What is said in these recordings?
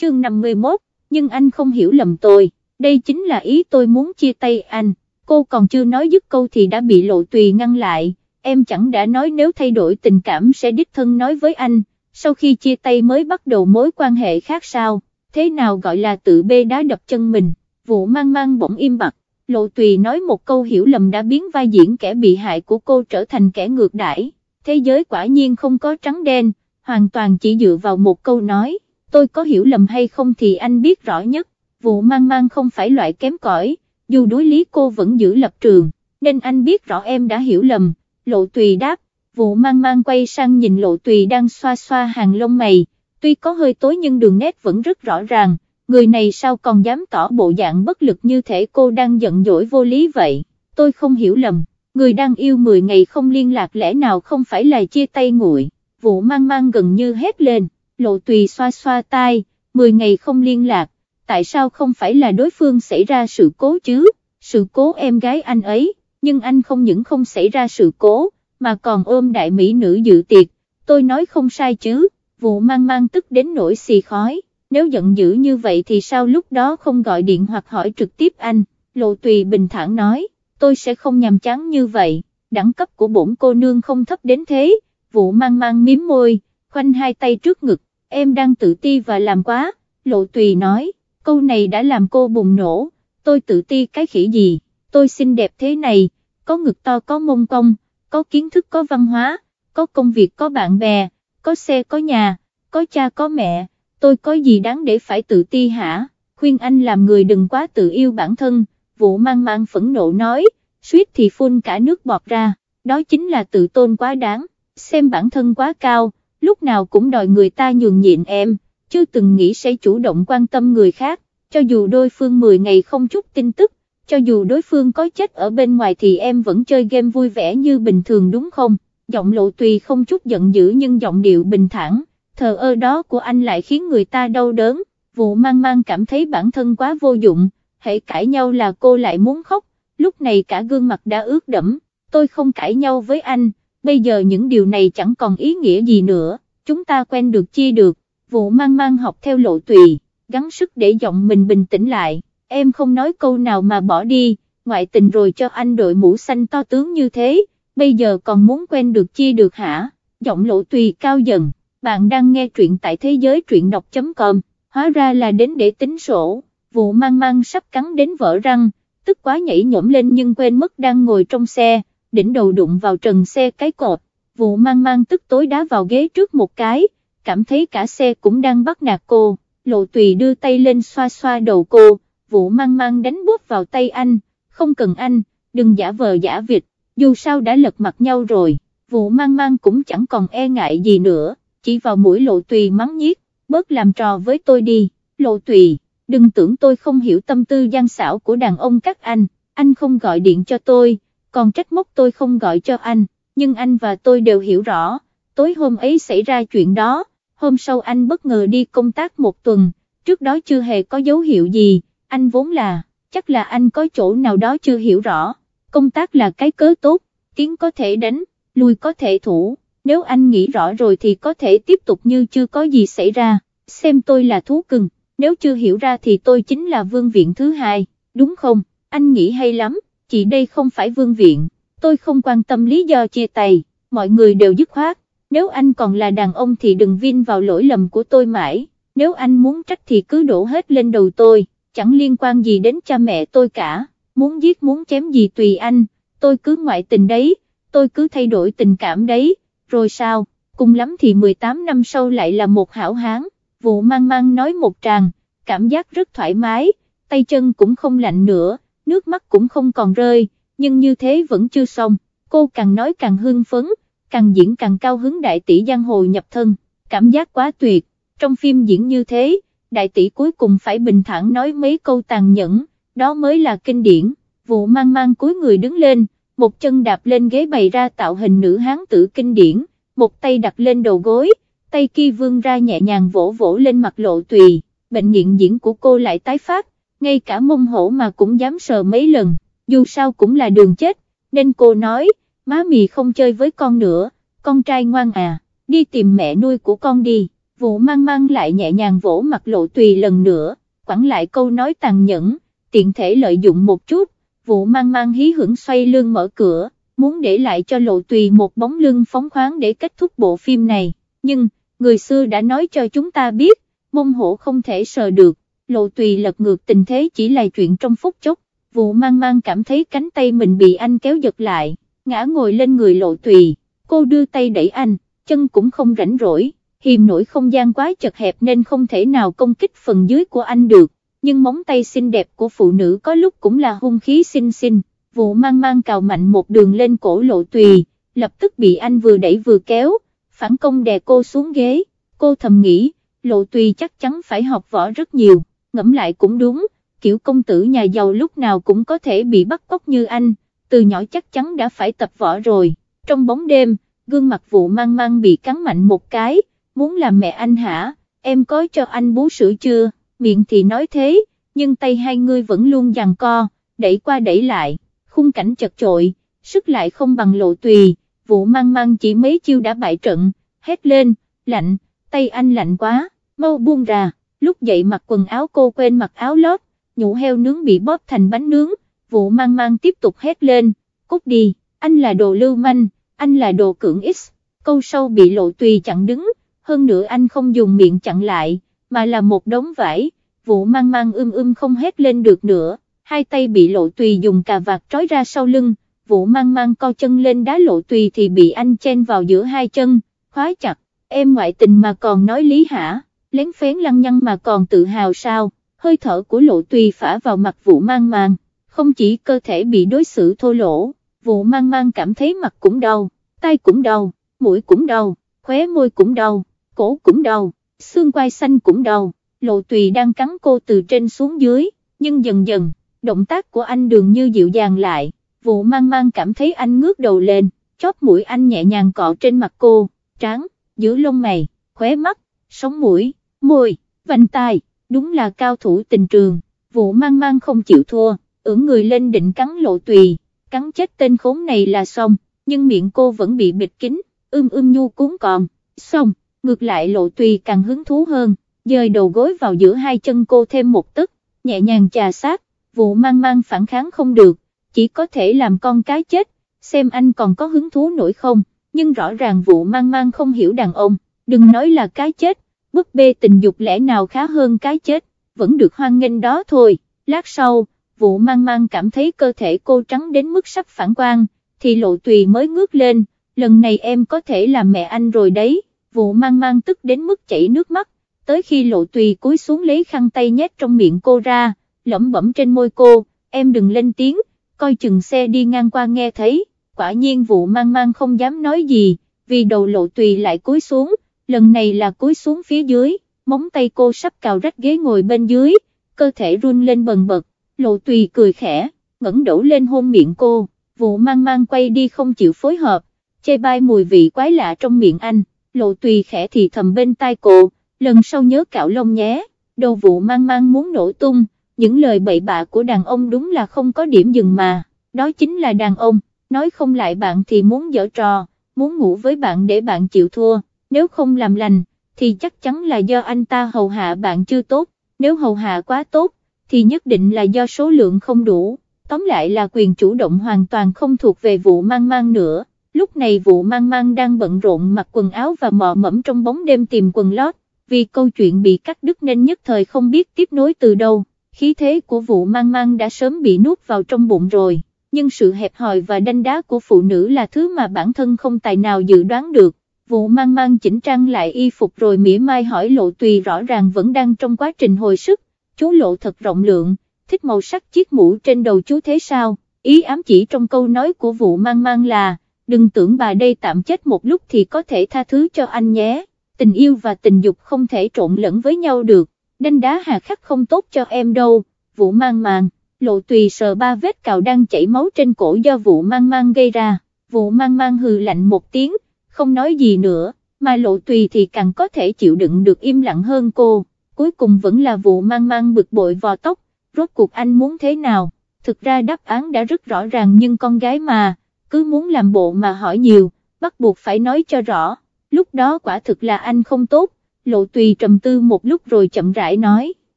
chương 51, nhưng anh không hiểu lầm tôi, đây chính là ý tôi muốn chia tay anh, cô còn chưa nói dứt câu thì đã bị lộ tùy ngăn lại, em chẳng đã nói nếu thay đổi tình cảm sẽ đích thân nói với anh, sau khi chia tay mới bắt đầu mối quan hệ khác sao, thế nào gọi là tự bê đá đập chân mình, vụ mang mang bỗng im bặt, lộ tùy nói một câu hiểu lầm đã biến vai diễn kẻ bị hại của cô trở thành kẻ ngược đãi. thế giới quả nhiên không có trắng đen, hoàn toàn chỉ dựa vào một câu nói, tôi có hiểu lầm hay không thì anh biết rõ nhất, vụ mang mang không phải loại kém cỏi, dù đối lý cô vẫn giữ lập trường, nên anh biết rõ em đã hiểu lầm, lộ tùy đáp, vụ mang mang quay sang nhìn lộ tùy đang xoa xoa hàng lông mày, tuy có hơi tối nhưng đường nét vẫn rất rõ ràng, người này sao còn dám tỏ bộ dạng bất lực như thể cô đang giận dỗi vô lý vậy, tôi không hiểu lầm, người đang yêu 10 ngày không liên lạc lẽ nào không phải là chia tay nguội, vụ mang mang gần như hét lên, lộ tùy xoa xoa tai, 10 ngày không liên lạc, tại sao không phải là đối phương xảy ra sự cố chứ, sự cố em gái anh ấy, nhưng anh không những không xảy ra sự cố, mà còn ôm đại mỹ nữ dự tiệc, tôi nói không sai chứ, vụ mang mang tức đến nỗi xì khói, nếu giận dữ như vậy thì sao lúc đó không gọi điện hoặc hỏi trực tiếp anh, lộ tùy bình thản nói, tôi sẽ không nhàm chán như vậy, đẳng cấp của bổn cô nương không thấp đến thế, vụ mang mang miếm môi, khoanh hai tay trước ngực, em đang tự ti và làm quá, lộ tùy nói, câu này đã làm cô bùng nổ, tôi tự ti cái khỉ gì, tôi xinh đẹp thế này, có ngực to có mông cong, có kiến thức có văn hóa, có công việc có bạn bè, có xe có nhà, có cha có mẹ, tôi có gì đáng để phải tự ti hả, khuyên anh làm người đừng quá tự yêu bản thân, vụ mang mang phẫn nộ nói, suýt thì phun cả nước bọt ra, đó chính là tự tôn quá đáng, xem bản thân quá cao, lúc nào cũng đòi người ta nhường nhịn em, chưa từng nghĩ sẽ chủ động quan tâm người khác, cho dù đôi phương 10 ngày không chút tin tức, cho dù đối phương có chết ở bên ngoài thì em vẫn chơi game vui vẻ như bình thường đúng không, giọng lộ tùy không chút giận dữ nhưng giọng điệu bình thản, thờ ơ đó của anh lại khiến người ta đau đớn, vụ mang mang cảm thấy bản thân quá vô dụng, hãy cãi nhau là cô lại muốn khóc, lúc này cả gương mặt đã ướt đẫm, tôi không cãi nhau với anh, bây giờ những điều này chẳng còn ý nghĩa gì nữa, chúng ta quen được chi được, vụ mang mang học theo lộ tùy, gắng sức để giọng mình bình tĩnh lại em không nói câu nào mà bỏ đi, ngoại tình rồi cho anh đội mũ xanh to tướng như thế, bây giờ còn muốn quen được chi được hả, giọng lộ tùy cao dần, bạn đang nghe truyện tại thế giới truyện đọc.com, hóa ra là đến để tính sổ, vụ mang mang sắp cắn đến vỡ răng, tức quá nhảy nhổm lên nhưng quên mất đang ngồi trong xe, đỉnh đầu đụng vào trần xe cái cột, vụ mang mang tức tối đá vào ghế trước một cái, cảm thấy cả xe cũng đang bắt nạt cô, lộ tùy đưa tay lên xoa xoa đầu cô, vụ mang mang đánh bóp vào tay anh, không cần anh, đừng giả vờ giả vịt, dù sao đã lật mặt nhau rồi, vụ mang mang cũng chẳng còn e ngại gì nữa, chỉ vào mũi lộ tùy mắng nhiếc, bớt làm trò với tôi đi, lộ tùy, đừng tưởng tôi không hiểu tâm tư gian xảo của đàn ông các anh, anh không gọi điện cho tôi, còn trách móc tôi không gọi cho anh, nhưng anh và tôi đều hiểu rõ, tối hôm ấy xảy ra chuyện đó, hôm sau anh bất ngờ đi công tác một tuần, trước đó chưa hề có dấu hiệu gì anh vốn là, chắc là anh có chỗ nào đó chưa hiểu rõ, công tác là cái cớ tốt, tiến có thể đánh, lui có thể thủ, nếu anh nghĩ rõ rồi thì có thể tiếp tục như chưa có gì xảy ra, xem tôi là thú cưng, nếu chưa hiểu ra thì tôi chính là vương viện thứ hai, đúng không, anh nghĩ hay lắm, chị đây không phải vương viện, tôi không quan tâm lý do chia tay, mọi người đều dứt khoát, nếu anh còn là đàn ông thì đừng vin vào lỗi lầm của tôi mãi, nếu anh muốn trách thì cứ đổ hết lên đầu tôi chẳng liên quan gì đến cha mẹ tôi cả, muốn giết muốn chém gì tùy anh, tôi cứ ngoại tình đấy, tôi cứ thay đổi tình cảm đấy, rồi sao, cùng lắm thì 18 năm sau lại là một hảo hán, vụ mang mang nói một tràng, cảm giác rất thoải mái, tay chân cũng không lạnh nữa, nước mắt cũng không còn rơi, nhưng như thế vẫn chưa xong, cô càng nói càng hưng phấn, càng diễn càng cao hứng đại tỷ giang hồ nhập thân, cảm giác quá tuyệt, trong phim diễn như thế, đại tỷ cuối cùng phải bình thản nói mấy câu tàn nhẫn, đó mới là kinh điển, vụ mang mang cuối người đứng lên, một chân đạp lên ghế bày ra tạo hình nữ hán tử kinh điển, một tay đặt lên đầu gối, tay kia vươn ra nhẹ nhàng vỗ vỗ lên mặt lộ tùy, bệnh nghiện diễn của cô lại tái phát, ngay cả mông hổ mà cũng dám sờ mấy lần, dù sao cũng là đường chết, nên cô nói, má mì không chơi với con nữa, con trai ngoan à, đi tìm mẹ nuôi của con đi, vụ mang mang lại nhẹ nhàng vỗ mặt lộ tùy lần nữa, quẳng lại câu nói tàn nhẫn, tiện thể lợi dụng một chút, vụ mang mang hí hưởng xoay lưng mở cửa, muốn để lại cho lộ tùy một bóng lưng phóng khoáng để kết thúc bộ phim này, nhưng, người xưa đã nói cho chúng ta biết, mông hổ không thể sờ được, lộ tùy lật ngược tình thế chỉ là chuyện trong phút chốc, vụ mang mang cảm thấy cánh tay mình bị anh kéo giật lại, ngã ngồi lên người lộ tùy, cô đưa tay đẩy anh, chân cũng không rảnh rỗi, hiềm nổi không gian quá chật hẹp nên không thể nào công kích phần dưới của anh được, nhưng móng tay xinh đẹp của phụ nữ có lúc cũng là hung khí xinh xinh, vụ mang mang cào mạnh một đường lên cổ lộ tùy, lập tức bị anh vừa đẩy vừa kéo, phản công đè cô xuống ghế, cô thầm nghĩ, lộ tùy chắc chắn phải học võ rất nhiều, ngẫm lại cũng đúng, kiểu công tử nhà giàu lúc nào cũng có thể bị bắt cóc như anh, từ nhỏ chắc chắn đã phải tập võ rồi, trong bóng đêm, gương mặt vụ mang mang bị cắn mạnh một cái, muốn làm mẹ anh hả, em có cho anh bú sữa chưa, miệng thì nói thế, nhưng tay hai người vẫn luôn giằng co, đẩy qua đẩy lại, khung cảnh chật chội, sức lại không bằng lộ tùy, vụ mang mang chỉ mấy chiêu đã bại trận, hét lên, lạnh, tay anh lạnh quá, mau buông ra, lúc dậy mặc quần áo cô quên mặc áo lót, nhũ heo nướng bị bóp thành bánh nướng, vụ mang mang tiếp tục hét lên, cút đi, anh là đồ lưu manh, anh là đồ cưỡng x, câu sâu bị lộ tùy chặn đứng, hơn nữa anh không dùng miệng chặn lại, mà là một đống vải, vụ mang mang ưm ưm không hét lên được nữa, hai tay bị lộ tùy dùng cà vạt trói ra sau lưng, vụ mang mang co chân lên đá lộ tùy thì bị anh chen vào giữa hai chân, khóa chặt, em ngoại tình mà còn nói lý hả, lén phén lăng nhăng mà còn tự hào sao, hơi thở của lộ tùy phả vào mặt vụ mang mang, không chỉ cơ thể bị đối xử thô lỗ, vụ mang mang cảm thấy mặt cũng đau, tay cũng đau, mũi cũng đau, khóe môi cũng đau, cổ cũng đau, xương quai xanh cũng đau, lộ tùy đang cắn cô từ trên xuống dưới, nhưng dần dần, động tác của anh đường như dịu dàng lại, vụ mang mang cảm thấy anh ngước đầu lên, chóp mũi anh nhẹ nhàng cọ trên mặt cô, trắng, giữa lông mày, khóe mắt, sống mũi, môi, vành tai, đúng là cao thủ tình trường, vụ mang mang không chịu thua, ưỡn người lên định cắn lộ tùy, cắn chết tên khốn này là xong, nhưng miệng cô vẫn bị bịt kín, ưm ưm nhu cuốn còn, xong, ngược lại lộ tùy càng hứng thú hơn, dời đầu gối vào giữa hai chân cô thêm một tức, nhẹ nhàng trà sát, vụ mang mang phản kháng không được, chỉ có thể làm con cái chết, xem anh còn có hứng thú nổi không, nhưng rõ ràng vụ mang mang không hiểu đàn ông, đừng nói là cái chết, búp bê tình dục lẽ nào khá hơn cái chết, vẫn được hoan nghênh đó thôi, lát sau, vụ mang mang cảm thấy cơ thể cô trắng đến mức sắp phản quang, thì lộ tùy mới ngước lên, lần này em có thể làm mẹ anh rồi đấy, vụ mang mang tức đến mức chảy nước mắt, tới khi lộ tùy cúi xuống lấy khăn tay nhét trong miệng cô ra, lẩm bẩm trên môi cô, em đừng lên tiếng, coi chừng xe đi ngang qua nghe thấy, quả nhiên vụ mang mang không dám nói gì, vì đầu lộ tùy lại cúi xuống, lần này là cúi xuống phía dưới, móng tay cô sắp cào rách ghế ngồi bên dưới, cơ thể run lên bần bật, lộ tùy cười khẽ, ngẩng đổ lên hôn miệng cô, vụ mang mang quay đi không chịu phối hợp, chê bai mùi vị quái lạ trong miệng anh, lộ tùy khẽ thì thầm bên tai cô, lần sau nhớ cạo lông nhé, đầu vụ mang mang muốn nổ tung, những lời bậy bạ của đàn ông đúng là không có điểm dừng mà, đó chính là đàn ông, nói không lại bạn thì muốn dở trò, muốn ngủ với bạn để bạn chịu thua, nếu không làm lành, thì chắc chắn là do anh ta hầu hạ bạn chưa tốt, nếu hầu hạ quá tốt, thì nhất định là do số lượng không đủ, tóm lại là quyền chủ động hoàn toàn không thuộc về vụ mang mang nữa, lúc này vụ mang mang đang bận rộn mặc quần áo và mò mẫm trong bóng đêm tìm quần lót, vì câu chuyện bị cắt đứt nên nhất thời không biết tiếp nối từ đâu, khí thế của vụ mang mang đã sớm bị nuốt vào trong bụng rồi, nhưng sự hẹp hòi và đanh đá của phụ nữ là thứ mà bản thân không tài nào dự đoán được. Vụ mang mang chỉnh trang lại y phục rồi mỉa mai hỏi lộ tùy rõ ràng vẫn đang trong quá trình hồi sức, chú lộ thật rộng lượng, thích màu sắc chiếc mũ trên đầu chú thế sao, ý ám chỉ trong câu nói của vụ mang mang là, đừng tưởng bà đây tạm chết một lúc thì có thể tha thứ cho anh nhé, tình yêu và tình dục không thể trộn lẫn với nhau được, đanh đá hà khắc không tốt cho em đâu, vụ mang mang, lộ tùy sờ ba vết cào đang chảy máu trên cổ do vụ mang mang gây ra, vụ mang mang hừ lạnh một tiếng, không nói gì nữa, mà lộ tùy thì càng có thể chịu đựng được im lặng hơn cô, cuối cùng vẫn là vụ mang mang bực bội vò tóc, rốt cuộc anh muốn thế nào, thực ra đáp án đã rất rõ ràng nhưng con gái mà, cứ muốn làm bộ mà hỏi nhiều, bắt buộc phải nói cho rõ, lúc đó quả thực là anh không tốt, lộ tùy trầm tư một lúc rồi chậm rãi nói,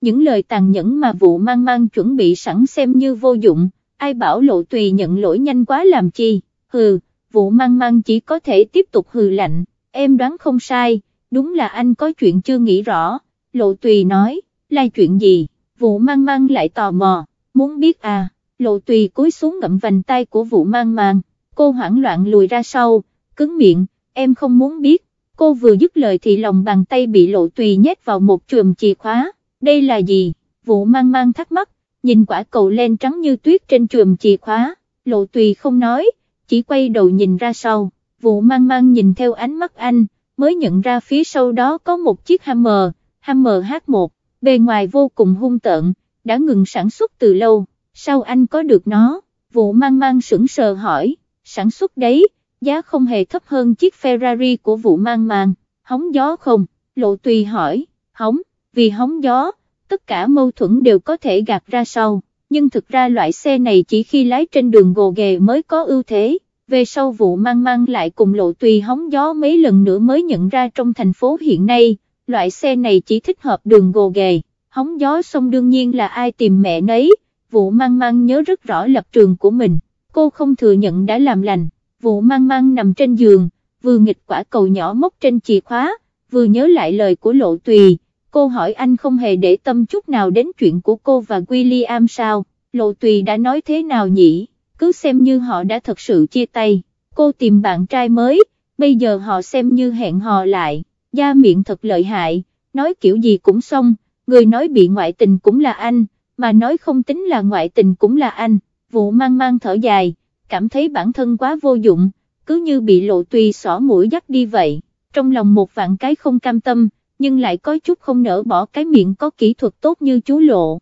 những lời tàn nhẫn mà vụ mang mang chuẩn bị sẵn xem như vô dụng, ai bảo lộ tùy nhận lỗi nhanh quá làm chi, hừ, vụ mang mang chỉ có thể tiếp tục hừ lạnh, em đoán không sai, đúng là anh có chuyện chưa nghĩ rõ, lộ tùy nói, là chuyện gì, vụ mang mang lại tò mò, muốn biết à, lộ tùy cúi xuống ngậm vành tay của vụ mang mang, cô hoảng loạn lùi ra sau, cứng miệng, em không muốn biết, cô vừa dứt lời thì lòng bàn tay bị lộ tùy nhét vào một chùm chìa khóa, đây là gì, vụ mang mang thắc mắc, nhìn quả cầu len trắng như tuyết trên chùm chìa khóa, lộ tùy không nói, chỉ quay đầu nhìn ra sau, vụ mang mang nhìn theo ánh mắt anh, mới nhận ra phía sau đó có một chiếc Hammer, Hammer H1, bề ngoài vô cùng hung tợn, đã ngừng sản xuất từ lâu, sao anh có được nó, vụ mang mang sững sờ hỏi, sản xuất đấy, giá không hề thấp hơn chiếc Ferrari của vụ mang mang, hóng gió không, lộ tùy hỏi, hóng, vì hóng gió, tất cả mâu thuẫn đều có thể gạt ra sau, nhưng thực ra loại xe này chỉ khi lái trên đường gồ ghề mới có ưu thế, về sau vụ mang mang lại cùng lộ tùy hóng gió mấy lần nữa mới nhận ra trong thành phố hiện nay, loại xe này chỉ thích hợp đường gồ ghề, hóng gió xong đương nhiên là ai tìm mẹ nấy, vụ mang mang nhớ rất rõ lập trường của mình, cô không thừa nhận đã làm lành, vụ mang mang nằm trên giường, vừa nghịch quả cầu nhỏ móc trên chìa khóa, vừa nhớ lại lời của lộ tùy, cô hỏi anh không hề để tâm chút nào đến chuyện của cô và William sao, lộ tùy đã nói thế nào nhỉ, cứ xem như họ đã thật sự chia tay, cô tìm bạn trai mới, bây giờ họ xem như hẹn hò lại, da miệng thật lợi hại, nói kiểu gì cũng xong, người nói bị ngoại tình cũng là anh, mà nói không tính là ngoại tình cũng là anh, vụ mang mang thở dài, cảm thấy bản thân quá vô dụng, cứ như bị lộ tùy xỏ mũi dắt đi vậy, trong lòng một vạn cái không cam tâm, nhưng lại có chút không nỡ bỏ cái miệng có kỹ thuật tốt như chú lộ.